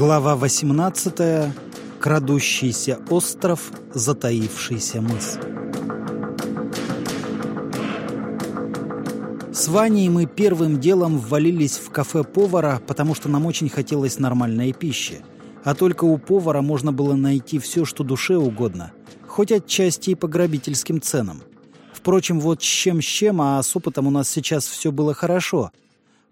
Глава 18. Крадущийся остров, затаившийся мыс. С Ваней мы первым делом ввалились в кафе повара, потому что нам очень хотелось нормальной пищи. А только у повара можно было найти все, что душе угодно, хоть отчасти и по грабительским ценам. Впрочем, вот с чем с чем, а с опытом у нас сейчас все было хорошо —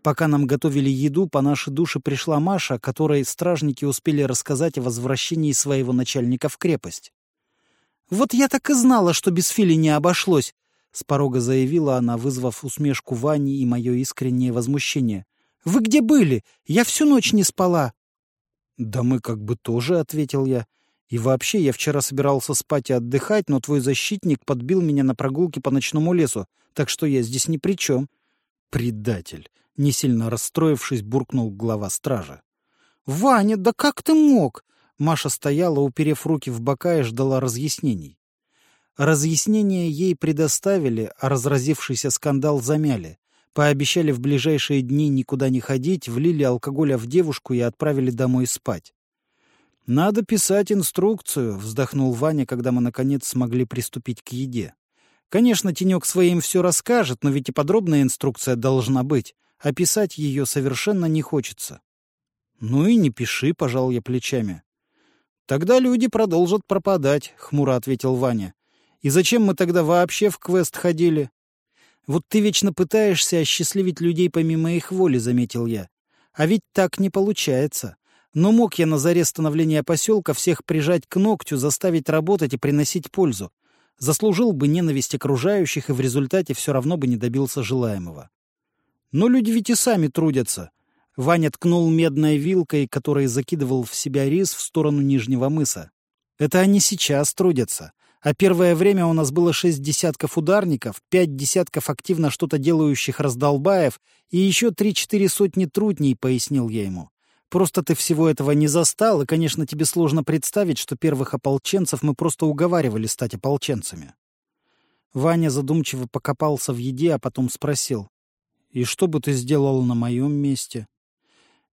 Пока нам готовили еду, по нашей душе пришла Маша, которой стражники успели рассказать о возвращении своего начальника в крепость. «Вот я так и знала, что без Фили не обошлось», — с порога заявила она, вызвав усмешку Вани и мое искреннее возмущение. «Вы где были? Я всю ночь не спала». «Да мы как бы тоже», — ответил я. «И вообще, я вчера собирался спать и отдыхать, но твой защитник подбил меня на прогулке по ночному лесу, так что я здесь ни при чем». «Предатель!» Не сильно расстроившись, буркнул глава стража. «Ваня, да как ты мог?» Маша стояла, уперев руки в бока и ждала разъяснений. Разъяснения ей предоставили, а разразившийся скандал замяли. Пообещали в ближайшие дни никуда не ходить, влили алкоголя в девушку и отправили домой спать. «Надо писать инструкцию», — вздохнул Ваня, когда мы, наконец, смогли приступить к еде. «Конечно, Тенек своим все расскажет, но ведь и подробная инструкция должна быть описать ее совершенно не хочется. «Ну и не пиши», — пожал я плечами. «Тогда люди продолжат пропадать», — хмуро ответил Ваня. «И зачем мы тогда вообще в квест ходили?» «Вот ты вечно пытаешься осчастливить людей помимо их воли», — заметил я. «А ведь так не получается. Но мог я на заре становления поселка всех прижать к ногтю, заставить работать и приносить пользу. Заслужил бы ненависть окружающих и в результате все равно бы не добился желаемого. Но люди ведь и сами трудятся. Ваня ткнул медной вилкой, которой закидывал в себя рис в сторону Нижнего мыса. Это они сейчас трудятся. А первое время у нас было шесть десятков ударников, пять десятков активно что-то делающих раздолбаев и еще три-четыре сотни трудней, пояснил я ему. Просто ты всего этого не застал, и, конечно, тебе сложно представить, что первых ополченцев мы просто уговаривали стать ополченцами. Ваня задумчиво покопался в еде, а потом спросил. И что бы ты сделал на моем месте?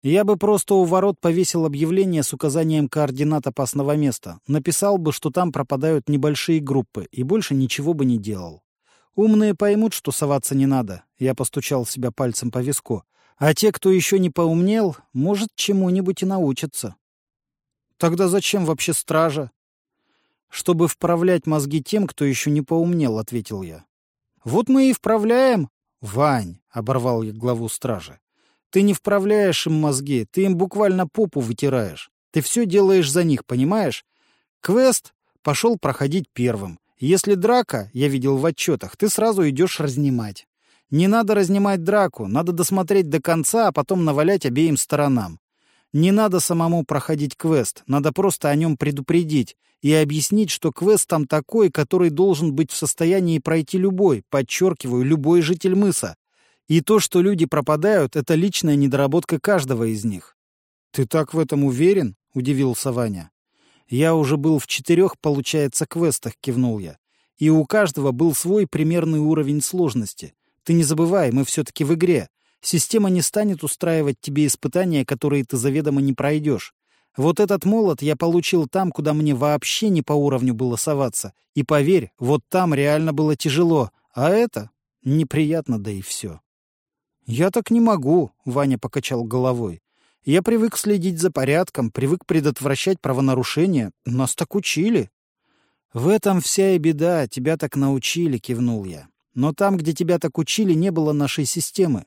Я бы просто у ворот повесил объявление с указанием координат опасного места. Написал бы, что там пропадают небольшие группы, и больше ничего бы не делал. Умные поймут, что соваться не надо. Я постучал себя пальцем по виску. А те, кто еще не поумнел, может, чему-нибудь и научатся. Тогда зачем вообще стража? Чтобы вправлять мозги тем, кто еще не поумнел, ответил я. Вот мы и вправляем, «Вань!» — оборвал я главу стражи. «Ты не вправляешь им мозги, ты им буквально попу вытираешь. Ты все делаешь за них, понимаешь? Квест пошел проходить первым. Если драка, я видел в отчетах, ты сразу идешь разнимать. Не надо разнимать драку, надо досмотреть до конца, а потом навалять обеим сторонам. Не надо самому проходить квест, надо просто о нем предупредить и объяснить, что квест там такой, который должен быть в состоянии пройти любой, подчеркиваю, любой житель мыса. И то, что люди пропадают, это личная недоработка каждого из них. «Ты так в этом уверен?» — удивился Ваня. «Я уже был в четырех, получается, квестах», — кивнул я. «И у каждого был свой примерный уровень сложности. Ты не забывай, мы все-таки в игре. Система не станет устраивать тебе испытания, которые ты заведомо не пройдешь. Вот этот молот я получил там, куда мне вообще не по уровню было соваться. И поверь, вот там реально было тяжело, а это неприятно, да и все. «Я так не могу», — Ваня покачал головой. «Я привык следить за порядком, привык предотвращать правонарушения. Нас так учили». «В этом вся и беда, тебя так научили», — кивнул я. «Но там, где тебя так учили, не было нашей системы.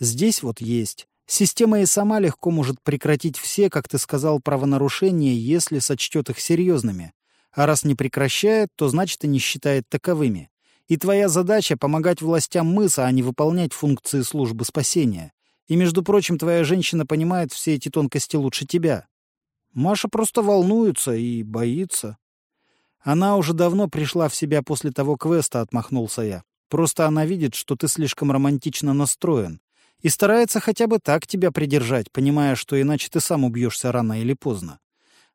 Здесь вот есть. Система и сама легко может прекратить все, как ты сказал, правонарушения, если сочтет их серьезными. А раз не прекращает, то значит и не считает таковыми. И твоя задача — помогать властям мыса, а не выполнять функции службы спасения. И, между прочим, твоя женщина понимает все эти тонкости лучше тебя. Маша просто волнуется и боится. Она уже давно пришла в себя после того квеста, отмахнулся я. Просто она видит, что ты слишком романтично настроен и старается хотя бы так тебя придержать, понимая, что иначе ты сам убьешься рано или поздно.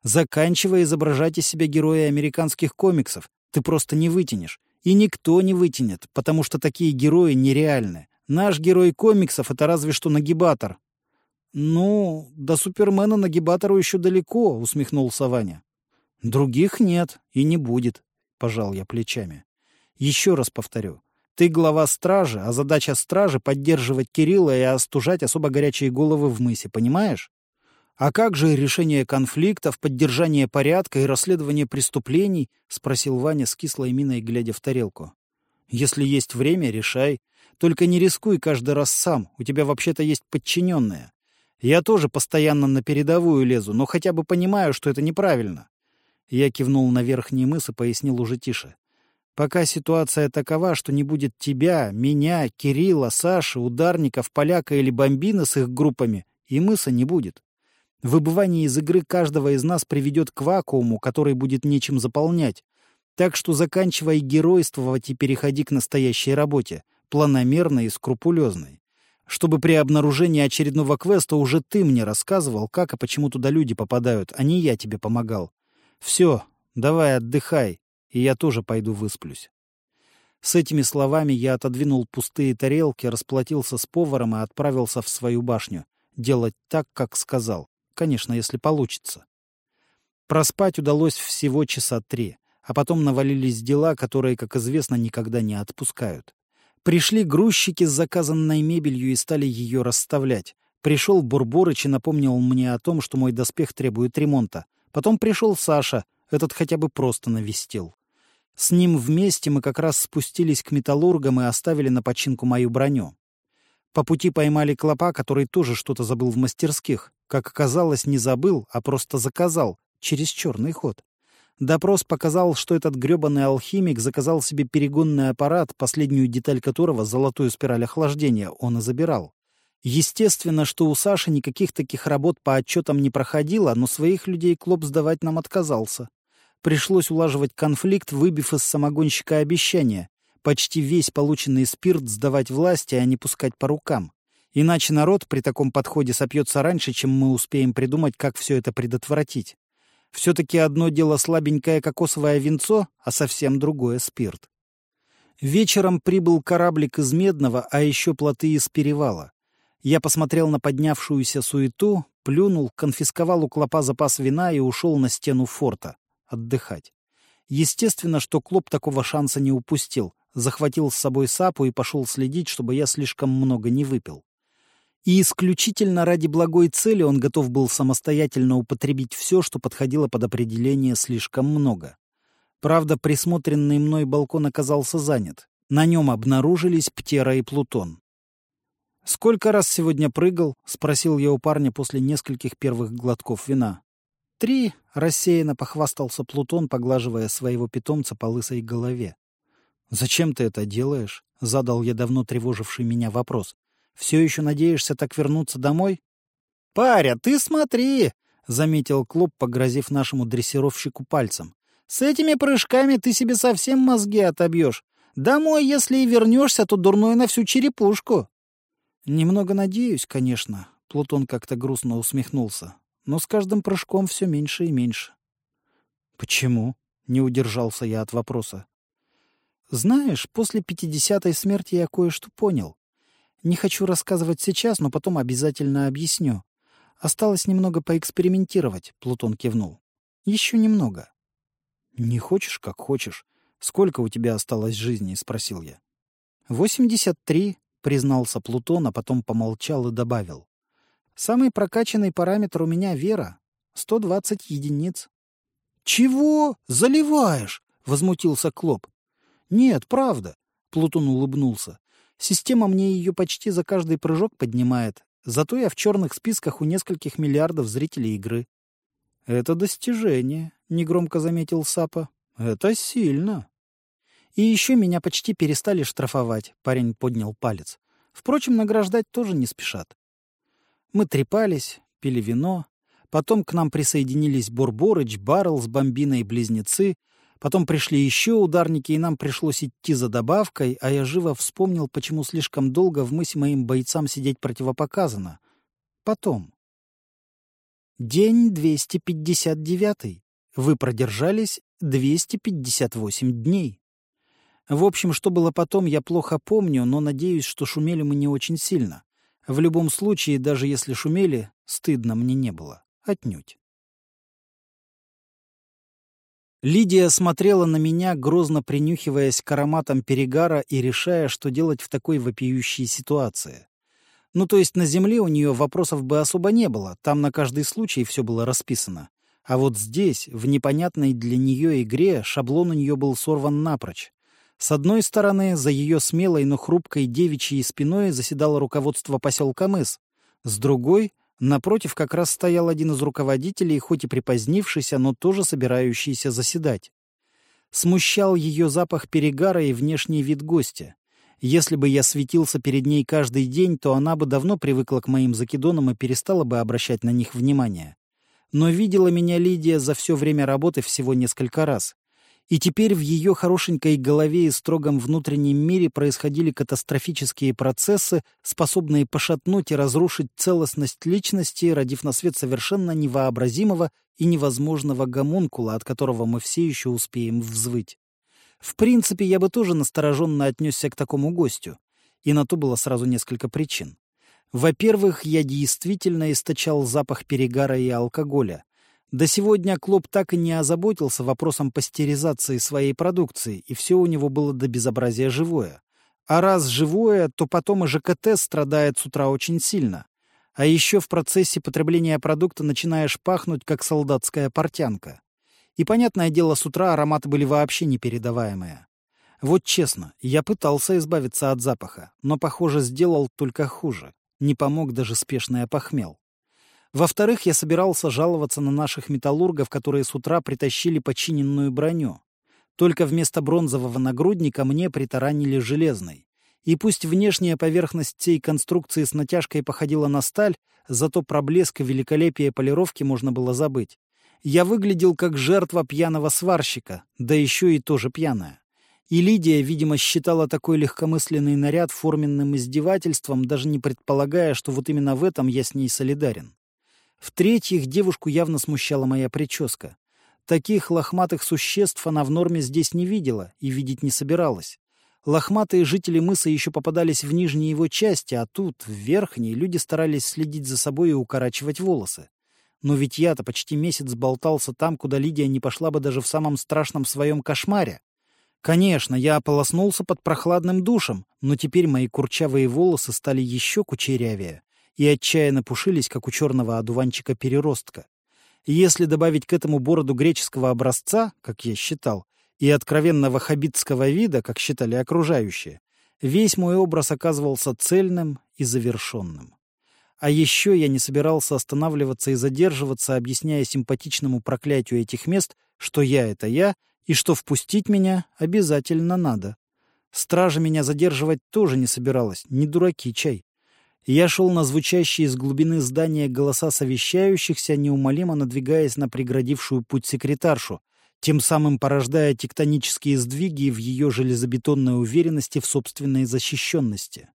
Заканчивая изображать из себя героя американских комиксов, ты просто не вытянешь. И никто не вытянет, потому что такие герои нереальны. Наш герой комиксов — это разве что нагибатор. «Ну, до Супермена нагибатору еще далеко», — усмехнулся Ваня. «Других нет и не будет», — пожал я плечами. «Еще раз повторю. Ты глава стражи, а задача стражи — поддерживать Кирилла и остужать особо горячие головы в мысе, понимаешь? А как же решение конфликтов, поддержание порядка и расследование преступлений?» — спросил Ваня с кислой миной, глядя в тарелку. «Если есть время, решай. Только не рискуй каждый раз сам, у тебя вообще-то есть подчиненные. Я тоже постоянно на передовую лезу, но хотя бы понимаю, что это неправильно. Я кивнул на верхний мыс и пояснил уже тише. Пока ситуация такова, что не будет тебя, меня, Кирилла, Саши, ударников, поляка или бомбина с их группами, и мыса не будет. Выбывание из игры каждого из нас приведет к вакууму, который будет нечем заполнять. Так что заканчивай геройствовать и переходи к настоящей работе, планомерной и скрупулезной чтобы при обнаружении очередного квеста уже ты мне рассказывал, как и почему туда люди попадают, а не я тебе помогал. Все, давай отдыхай, и я тоже пойду высплюсь. С этими словами я отодвинул пустые тарелки, расплатился с поваром и отправился в свою башню. Делать так, как сказал. Конечно, если получится. Проспать удалось всего часа три, а потом навалились дела, которые, как известно, никогда не отпускают. Пришли грузчики с заказанной мебелью и стали ее расставлять. Пришел Бурборыч и напомнил мне о том, что мой доспех требует ремонта. Потом пришел Саша, этот хотя бы просто навестил. С ним вместе мы как раз спустились к металлургам и оставили на починку мою броню. По пути поймали клопа, который тоже что-то забыл в мастерских. Как оказалось, не забыл, а просто заказал, через черный ход. Допрос показал, что этот грёбаный алхимик заказал себе перегонный аппарат, последнюю деталь которого, золотую спираль охлаждения, он и забирал. Естественно, что у Саши никаких таких работ по отчетам не проходило, но своих людей Клоп сдавать нам отказался. Пришлось улаживать конфликт, выбив из самогонщика обещание. Почти весь полученный спирт сдавать власти, а не пускать по рукам. Иначе народ при таком подходе сопьется раньше, чем мы успеем придумать, как все это предотвратить. Все-таки одно дело слабенькое кокосовое винцо, а совсем другое — спирт. Вечером прибыл кораблик из Медного, а еще плоты из Перевала. Я посмотрел на поднявшуюся суету, плюнул, конфисковал у клопа запас вина и ушел на стену форта. Отдыхать. Естественно, что Клоп такого шанса не упустил. Захватил с собой сапу и пошел следить, чтобы я слишком много не выпил. И исключительно ради благой цели он готов был самостоятельно употребить все, что подходило под определение слишком много. Правда, присмотренный мной балкон оказался занят. На нем обнаружились Птера и Плутон. «Сколько раз сегодня прыгал?» — спросил я у парня после нескольких первых глотков вина. «Три», — рассеянно похвастался Плутон, поглаживая своего питомца по лысой голове. «Зачем ты это делаешь?» — задал я давно тревоживший меня вопрос. Все еще надеешься так вернуться домой? — Паря, ты смотри! — заметил Клоп, погрозив нашему дрессировщику пальцем. — С этими прыжками ты себе совсем мозги отобьешь. Домой, если и вернешься, то дурной на всю черепушку. — Немного надеюсь, конечно. Плутон как-то грустно усмехнулся. Но с каждым прыжком все меньше и меньше. — Почему? — не удержался я от вопроса. — Знаешь, после пятидесятой смерти я кое-что понял. Не хочу рассказывать сейчас, но потом обязательно объясню. Осталось немного поэкспериментировать, Плутон кивнул. Еще немного. Не хочешь, как хочешь. Сколько у тебя осталось жизни? спросил я. Восемьдесят три, признался Плутон, а потом помолчал и добавил. Самый прокачанный параметр у меня вера. Сто двадцать единиц. Чего? Заливаешь? возмутился Клоп. Нет, правда. Плутон улыбнулся. Система мне ее почти за каждый прыжок поднимает. Зато я в черных списках у нескольких миллиардов зрителей игры. — Это достижение, — негромко заметил Сапа. — Это сильно. И еще меня почти перестали штрафовать, — парень поднял палец. Впрочем, награждать тоже не спешат. Мы трепались, пили вино. Потом к нам присоединились Бурборыч, Баррел с Бомбиной и Близнецы — Потом пришли еще ударники, и нам пришлось идти за добавкой, а я живо вспомнил, почему слишком долго в мысе моим бойцам сидеть противопоказано. Потом. День 259. Вы продержались 258 дней. В общем, что было потом, я плохо помню, но надеюсь, что шумели мы не очень сильно. В любом случае, даже если шумели, стыдно мне не было. Отнюдь. Лидия смотрела на меня, грозно принюхиваясь к ароматам перегара и решая, что делать в такой вопиющей ситуации. Ну, то есть на земле у нее вопросов бы особо не было, там на каждый случай все было расписано. А вот здесь, в непонятной для нее игре, шаблон у нее был сорван напрочь. С одной стороны, за ее смелой, но хрупкой девичьей спиной заседало руководство поселка Мыс. С другой, напротив как раз стоял один из руководителей, хоть и припозднившийся, но тоже собирающийся заседать. Смущал ее запах перегара и внешний вид гостя. Если бы я светился перед ней каждый день, то она бы давно привыкла к моим закидонам и перестала бы обращать на них внимание. Но видела меня Лидия за все время работы всего несколько раз. И теперь в ее хорошенькой голове и строгом внутреннем мире происходили катастрофические процессы, способные пошатнуть и разрушить целостность личности, родив на свет совершенно невообразимого и невозможного гомункула, от которого мы все еще успеем взвыть. В принципе, я бы тоже настороженно отнесся к такому гостю. И на то было сразу несколько причин. Во-первых, я действительно источал запах перегара и алкоголя. До сегодня Клоп так и не озаботился вопросом пастеризации своей продукции, и все у него было до безобразия живое. А раз живое, то потом и ЖКТ страдает с утра очень сильно. А еще в процессе потребления продукта начинаешь пахнуть, как солдатская портянка. И, понятное дело, с утра ароматы были вообще непередаваемые. Вот честно, я пытался избавиться от запаха, но, похоже, сделал только хуже не помог даже спешный опохмел. Во-вторых, я собирался жаловаться на наших металлургов, которые с утра притащили починенную броню. Только вместо бронзового нагрудника мне притаранили железный. И пусть внешняя поверхность всей конструкции с натяжкой походила на сталь, зато про блеск и великолепие полировки можно было забыть. Я выглядел как жертва пьяного сварщика, да еще и тоже пьяная. И Лидия, видимо, считала такой легкомысленный наряд форменным издевательством, даже не предполагая, что вот именно в этом я с ней солидарен. В-третьих, девушку явно смущала моя прическа. Таких лохматых существ она в норме здесь не видела и видеть не собиралась. Лохматые жители мыса еще попадались в нижней его части, а тут, в верхней, люди старались следить за собой и укорачивать волосы. Но ведь я-то почти месяц болтался там, куда Лидия не пошла бы даже в самом страшном своем кошмаре. Конечно, я ополоснулся под прохладным душем, но теперь мои курчавые волосы стали еще кучерявее и отчаянно пушились, как у черного одуванчика-переростка. Если добавить к этому бороду греческого образца, как я считал, и откровенного хабитского вида, как считали окружающие, весь мой образ оказывался цельным и завершенным. А еще я не собирался останавливаться и задерживаться, объясняя симпатичному проклятию этих мест, что я — это я, и что впустить меня обязательно надо. Стража меня задерживать тоже не собиралась, не дураки чай. Я шел на звучащие из глубины здания голоса совещающихся, неумолимо надвигаясь на преградившую путь секретаршу, тем самым порождая тектонические сдвиги в ее железобетонной уверенности в собственной защищенности.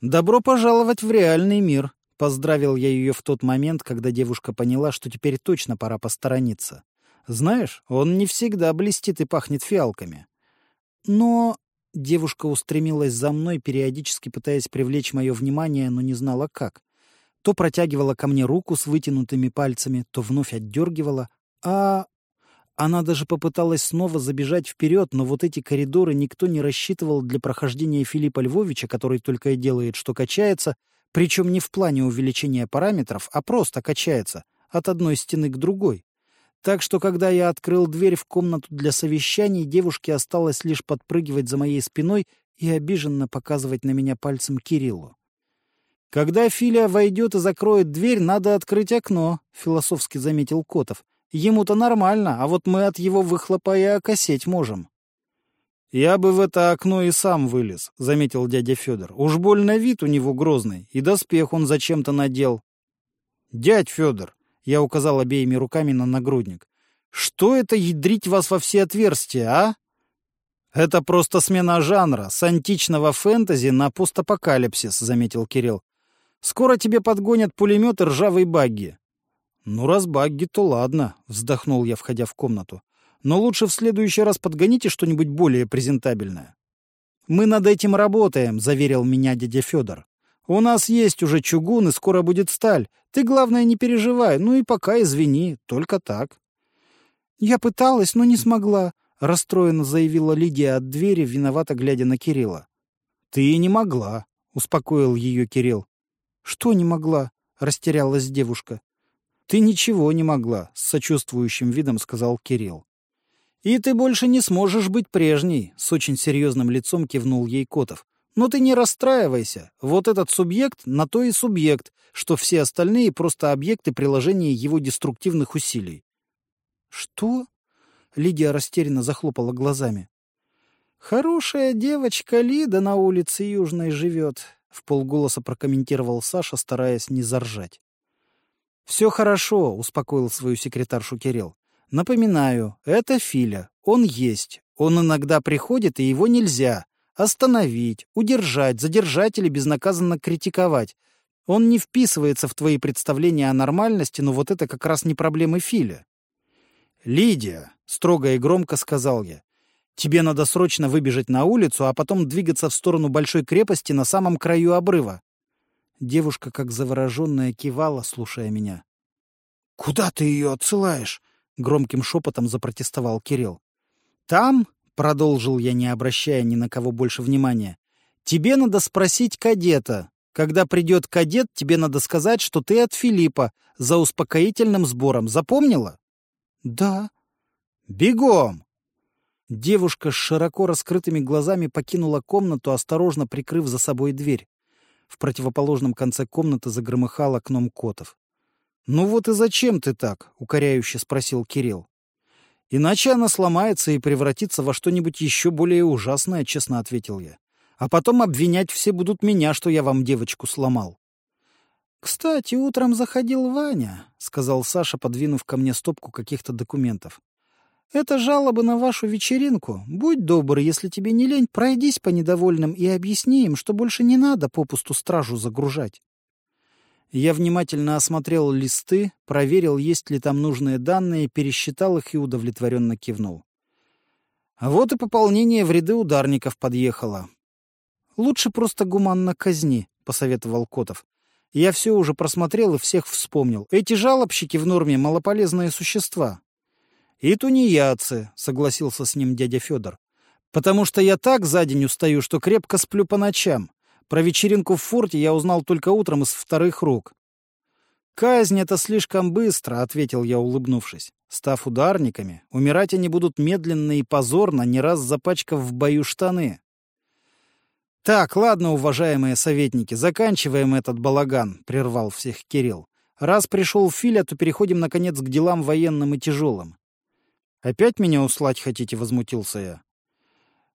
«Добро пожаловать в реальный мир», — поздравил я ее в тот момент, когда девушка поняла, что теперь точно пора посторониться. Знаешь, он не всегда блестит и пахнет фиалками. Но девушка устремилась за мной, периодически пытаясь привлечь мое внимание, но не знала как. То протягивала ко мне руку с вытянутыми пальцами, то вновь отдергивала. А она даже попыталась снова забежать вперед, но вот эти коридоры никто не рассчитывал для прохождения Филиппа Львовича, который только и делает, что качается, причем не в плане увеличения параметров, а просто качается от одной стены к другой. Так что, когда я открыл дверь в комнату для совещаний, девушке осталось лишь подпрыгивать за моей спиной и обиженно показывать на меня пальцем Кириллу. «Когда Филя войдет и закроет дверь, надо открыть окно», — философски заметил Котов. «Ему-то нормально, а вот мы от его выхлопа и окосеть можем». «Я бы в это окно и сам вылез», — заметил дядя Федор. «Уж больно вид у него грозный, и доспех он зачем-то надел». «Дядь Федор, я указал обеими руками на нагрудник. «Что это ядрить вас во все отверстия, а?» «Это просто смена жанра, с античного фэнтези на постапокалипсис», — заметил Кирилл. «Скоро тебе подгонят пулемет и ржавые багги». «Ну, раз багги, то ладно», — вздохнул я, входя в комнату. «Но лучше в следующий раз подгоните что-нибудь более презентабельное». «Мы над этим работаем», — заверил меня дядя Федор. У нас есть уже чугун, и скоро будет сталь. Ты, главное, не переживай. Ну и пока извини, только так». «Я пыталась, но не смогла», — расстроенно заявила Лидия от двери, виновато глядя на Кирилла. «Ты и не могла», — успокоил ее Кирилл. «Что не могла?» — растерялась девушка. «Ты ничего не могла», — с сочувствующим видом сказал Кирилл. «И ты больше не сможешь быть прежней», — с очень серьезным лицом кивнул ей Котов. «Но ты не расстраивайся. Вот этот субъект на то и субъект, что все остальные просто объекты приложения его деструктивных усилий». «Что?» — Лидия растерянно захлопала глазами. «Хорошая девочка Лида на улице Южной живет», — в полголоса прокомментировал Саша, стараясь не заржать. «Все хорошо», — успокоил свою секретаршу Кирилл. «Напоминаю, это Филя. Он есть. Он иногда приходит, и его нельзя. Остановить, удержать, задержать или безнаказанно критиковать. Он не вписывается в твои представления о нормальности, но вот это как раз не проблемы Филя». «Лидия», — строго и громко сказал я, Тебе надо срочно выбежать на улицу, а потом двигаться в сторону большой крепости на самом краю обрыва. Девушка, как завороженная, кивала, слушая меня. — Куда ты ее отсылаешь? — громким шепотом запротестовал Кирилл. — Там, — продолжил я, не обращая ни на кого больше внимания, — тебе надо спросить кадета. Когда придет кадет, тебе надо сказать, что ты от Филиппа, за успокоительным сбором. Запомнила? — Да. — Бегом! Девушка с широко раскрытыми глазами покинула комнату, осторожно прикрыв за собой дверь. В противоположном конце комнаты загромыхал окном Котов. «Ну вот и зачем ты так?» — укоряюще спросил Кирилл. «Иначе она сломается и превратится во что-нибудь еще более ужасное», — честно ответил я. «А потом обвинять все будут меня, что я вам девочку сломал». «Кстати, утром заходил Ваня», — сказал Саша, подвинув ко мне стопку каких-то документов. Это жалобы на вашу вечеринку. Будь добр, если тебе не лень, пройдись по недовольным и объясни им, что больше не надо попусту стражу загружать. Я внимательно осмотрел листы, проверил, есть ли там нужные данные, пересчитал их и удовлетворенно кивнул. А вот и пополнение в ряды ударников подъехало. «Лучше просто гуманно казни», — посоветовал Котов. «Я все уже просмотрел и всех вспомнил. Эти жалобщики в норме — малополезные существа. «И тунеядцы», — согласился с ним дядя Федор. «Потому что я так за день устаю, что крепко сплю по ночам. Про вечеринку в форте я узнал только утром из вторых рук». «Казнь — это слишком быстро», — ответил я, улыбнувшись. «Став ударниками, умирать они будут медленно и позорно, не раз запачкав в бою штаны». «Так, ладно, уважаемые советники, заканчиваем этот балаган», — прервал всех Кирилл. «Раз пришел Филя, то переходим, наконец, к делам военным и тяжелым. «Опять меня услать хотите?» — возмутился я.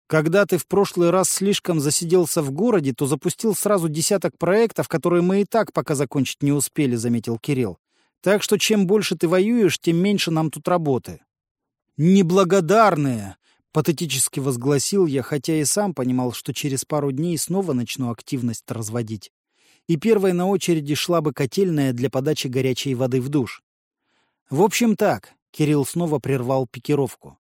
«Когда ты в прошлый раз слишком засиделся в городе, то запустил сразу десяток проектов, которые мы и так пока закончить не успели», — заметил Кирилл. «Так что чем больше ты воюешь, тем меньше нам тут работы». «Неблагодарные!» — патетически возгласил я, хотя и сам понимал, что через пару дней снова начну активность разводить. И первой на очереди шла бы котельная для подачи горячей воды в душ. В общем так, Кирилл снова прервал пикировку.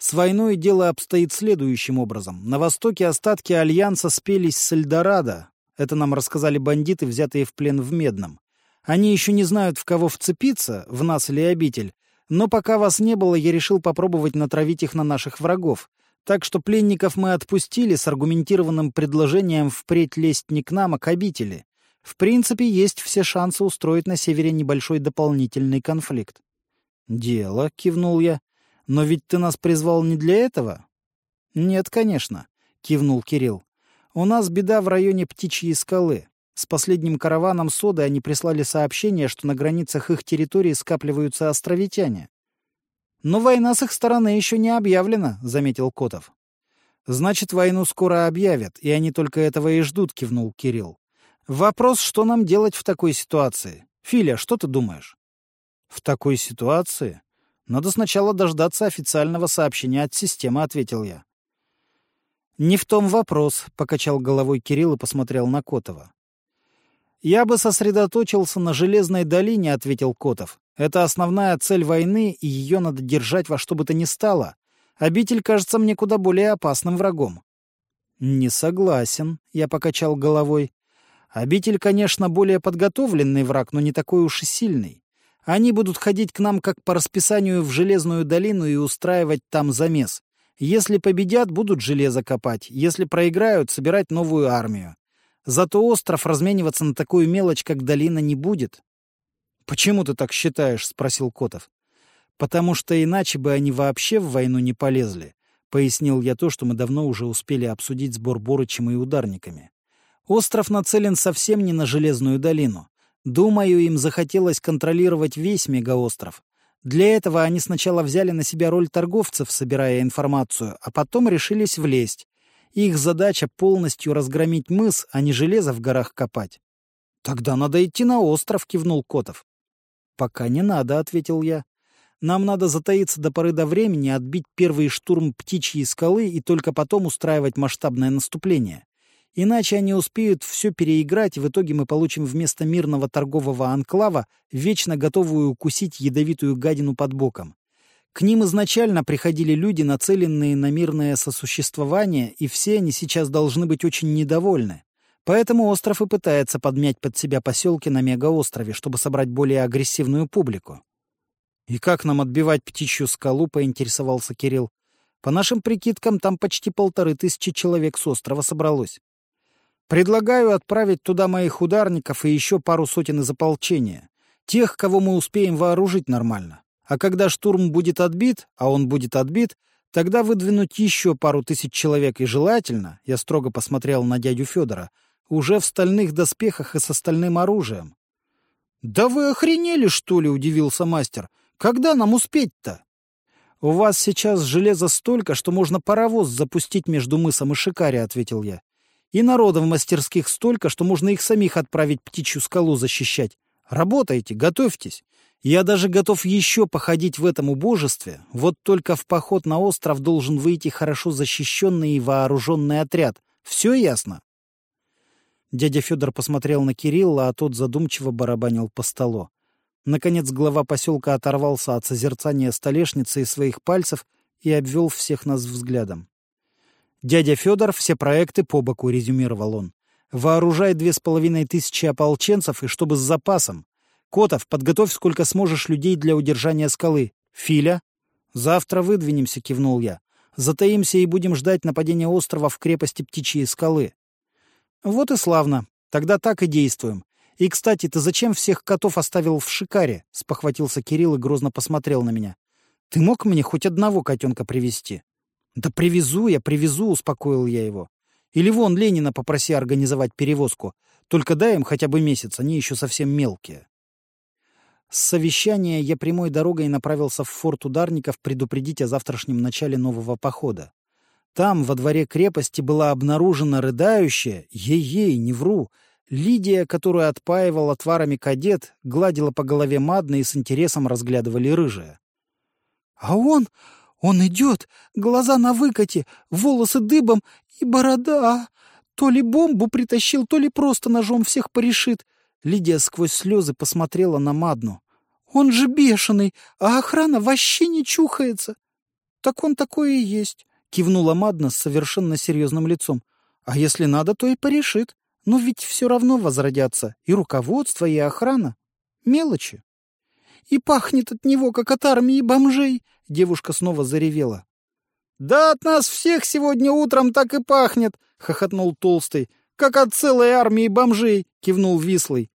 С войной дело обстоит следующим образом. На востоке остатки Альянса спелись с Эльдорадо. Это нам рассказали бандиты, взятые в плен в Медном. Они еще не знают, в кого вцепиться, в нас или обитель. Но пока вас не было, я решил попробовать натравить их на наших врагов. Так что пленников мы отпустили с аргументированным предложением впредь лезть не к нам, а к обители. В принципе, есть все шансы устроить на севере небольшой дополнительный конфликт. «Дело», — кивнул я. «Но ведь ты нас призвал не для этого?» «Нет, конечно», — кивнул Кирилл. «У нас беда в районе Птичьей скалы. С последним караваном соды они прислали сообщение, что на границах их территории скапливаются островитяне. «Но война с их стороны еще не объявлена», — заметил Котов. «Значит, войну скоро объявят, и они только этого и ждут», — кивнул Кирилл. «Вопрос, что нам делать в такой ситуации? Филя, что ты думаешь?» В такой ситуации надо сначала дождаться официального сообщения от системы, ответил я. Не в том вопрос, покачал головой Кирилл и посмотрел на Котова. Я бы сосредоточился на Железной долине, ответил Котов. Это основная цель войны, и ее надо держать во что бы то ни стало. Обитель кажется мне куда более опасным врагом. Не согласен, я покачал головой. Обитель, конечно, более подготовленный враг, но не такой уж и сильный. Они будут ходить к нам как по расписанию в Железную долину и устраивать там замес. Если победят, будут железо копать. Если проиграют, собирать новую армию. Зато остров размениваться на такую мелочь, как долина, не будет. «Почему ты так считаешь?» — спросил Котов. «Потому что иначе бы они вообще в войну не полезли», — пояснил я то, что мы давно уже успели обсудить сбор Борычем и ударниками. «Остров нацелен совсем не на Железную долину. Думаю, им захотелось контролировать весь мегаостров. Для этого они сначала взяли на себя роль торговцев, собирая информацию, а потом решились влезть. Их задача полностью разгромить мыс, а не железо в горах копать. «Тогда надо идти на остров», — кивнул Котов. «Пока не надо», — ответил я. «Нам надо затаиться до поры до времени, отбить первый штурм птичьей скалы и только потом устраивать масштабное наступление. Иначе они успеют все переиграть, и в итоге мы получим вместо мирного торгового анклава вечно готовую укусить ядовитую гадину под боком. К ним изначально приходили люди, нацеленные на мирное сосуществование, и все они сейчас должны быть очень недовольны. Поэтому остров и пытается подмять под себя поселки на мегаострове, чтобы собрать более агрессивную публику. «И как нам отбивать птичью скалу?» — поинтересовался Кирилл. «По нашим прикидкам, там почти полторы тысячи человек с острова собралось. Предлагаю отправить туда моих ударников и еще пару сотен из ополчения. Тех, кого мы успеем вооружить нормально. А когда штурм будет отбит, а он будет отбит, тогда выдвинуть еще пару тысяч человек и желательно, я строго посмотрел на дядю Федора, уже в стальных доспехах и с остальным оружием. «Да вы охренели, что ли?» — удивился мастер. «Когда нам успеть-то?» «У вас сейчас железа столько, что можно паровоз запустить между мысом и Шикари», — ответил я. И народа в мастерских столько, что можно их самих отправить птичью скалу защищать. Работайте, готовьтесь. Я даже готов еще походить в этом убожестве. Вот только в поход на остров должен выйти хорошо защищенный и вооруженный отряд. Все ясно?» Дядя Федор посмотрел на Кирилла, а тот задумчиво барабанил по столу. Наконец глава поселка оторвался от созерцания столешницы и своих пальцев и обвел всех нас взглядом. «Дядя Федор, все проекты по боку», — резюмировал он. «Вооружай две с половиной тысячи ополченцев, и чтобы с запасом. Котов, подготовь сколько сможешь людей для удержания скалы. Филя?» «Завтра выдвинемся», — кивнул я. «Затаимся и будем ждать нападения острова в крепости Птичьей скалы». «Вот и славно. Тогда так и действуем. И, кстати, ты зачем всех котов оставил в Шикаре?» — спохватился Кирилл и грозно посмотрел на меня. «Ты мог мне хоть одного котенка привести «Да привезу я, привезу», — успокоил я его. «Или вон Ленина попроси организовать перевозку. Только дай им хотя бы месяц, они еще совсем мелкие». С совещания я прямой дорогой направился в форт ударников предупредить о завтрашнем начале нового похода. Там, во дворе крепости, была обнаружена рыдающая, ей-ей, не вру, Лидия, которую отпаивал отварами кадет, гладила по голове Мадна и с интересом разглядывали рыжая. — А он, он идет, глаза на выкате, волосы дыбом и борода. То ли бомбу притащил, то ли просто ножом всех порешит. Лидия сквозь слезы посмотрела на Мадну. Он же бешеный, а охрана вообще не чухается. Так он такой и есть, кивнула Мадна с совершенно серьезным лицом. А если надо, то и порешит. Но ведь все равно возродятся и руководство, и охрана. Мелочи. И пахнет от него, как от армии бомжей. Девушка снова заревела. «Да от нас всех сегодня утром так и пахнет!» — хохотнул Толстый. «Как от целой армии бомжей!» — кивнул Вислый.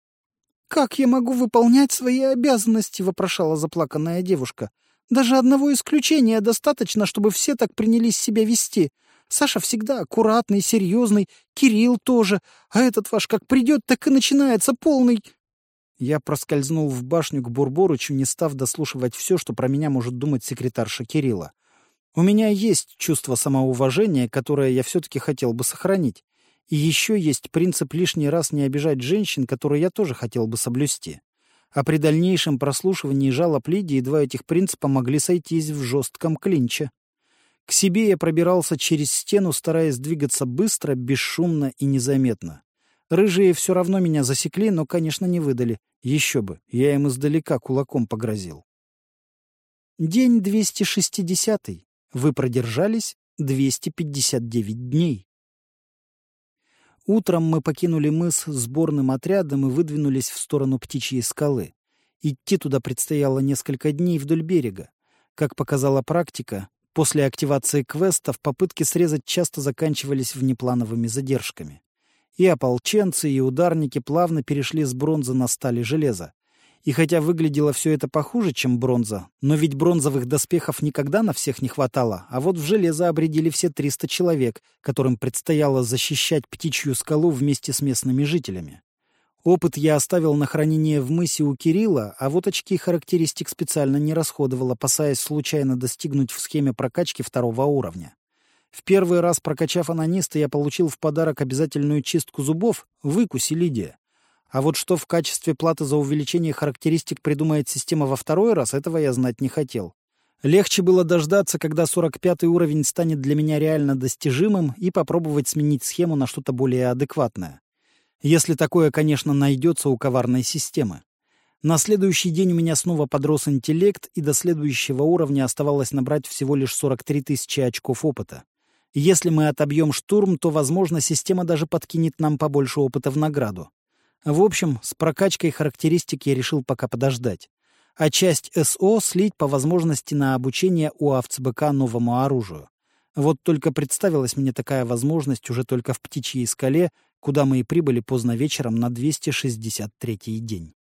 «Как я могу выполнять свои обязанности?» — вопрошала заплаканная девушка. «Даже одного исключения достаточно, чтобы все так принялись себя вести. Саша всегда аккуратный, серьезный, Кирилл тоже, а этот ваш как придет, так и начинается полный...» Я проскользнул в башню к Бурборычу, не став дослушивать все, что про меня может думать секретарша Кирилла. У меня есть чувство самоуважения, которое я все-таки хотел бы сохранить. И еще есть принцип лишний раз не обижать женщин, который я тоже хотел бы соблюсти. А при дальнейшем прослушивании жалоб Лидии два этих принципа могли сойтись в жестком клинче. К себе я пробирался через стену, стараясь двигаться быстро, бесшумно и незаметно. Рыжие все равно меня засекли, но, конечно, не выдали. Еще бы, я им издалека кулаком погрозил. День 260. Вы продержались 259 дней. Утром мы покинули мыс сборным отрядом и выдвинулись в сторону птичьей скалы. Идти туда предстояло несколько дней вдоль берега. Как показала практика, после активации квестов попытки срезать часто заканчивались внеплановыми задержками. И ополченцы, и ударники плавно перешли с бронзы на стали железа. И хотя выглядело все это похуже, чем бронза, но ведь бронзовых доспехов никогда на всех не хватало, а вот в железо обредили все 300 человек, которым предстояло защищать птичью скалу вместе с местными жителями. Опыт я оставил на хранение в мысе у Кирилла, а вот очки характеристик специально не расходовал, опасаясь случайно достигнуть в схеме прокачки второго уровня. В первый раз, прокачав анониста, я получил в подарок обязательную чистку зубов, выкуси Лидия. А вот что в качестве платы за увеличение характеристик придумает система во второй раз, этого я знать не хотел. Легче было дождаться, когда 45 уровень станет для меня реально достижимым, и попробовать сменить схему на что-то более адекватное. Если такое, конечно, найдется у коварной системы. На следующий день у меня снова подрос интеллект, и до следующего уровня оставалось набрать всего лишь 43 тысячи очков опыта. Если мы отобьем штурм, то, возможно, система даже подкинет нам побольше опыта в награду. В общем, с прокачкой характеристик я решил пока подождать. А часть СО слить по возможности на обучение у АВЦБК новому оружию. Вот только представилась мне такая возможность уже только в Птичьей скале, куда мы и прибыли поздно вечером на 263-й день.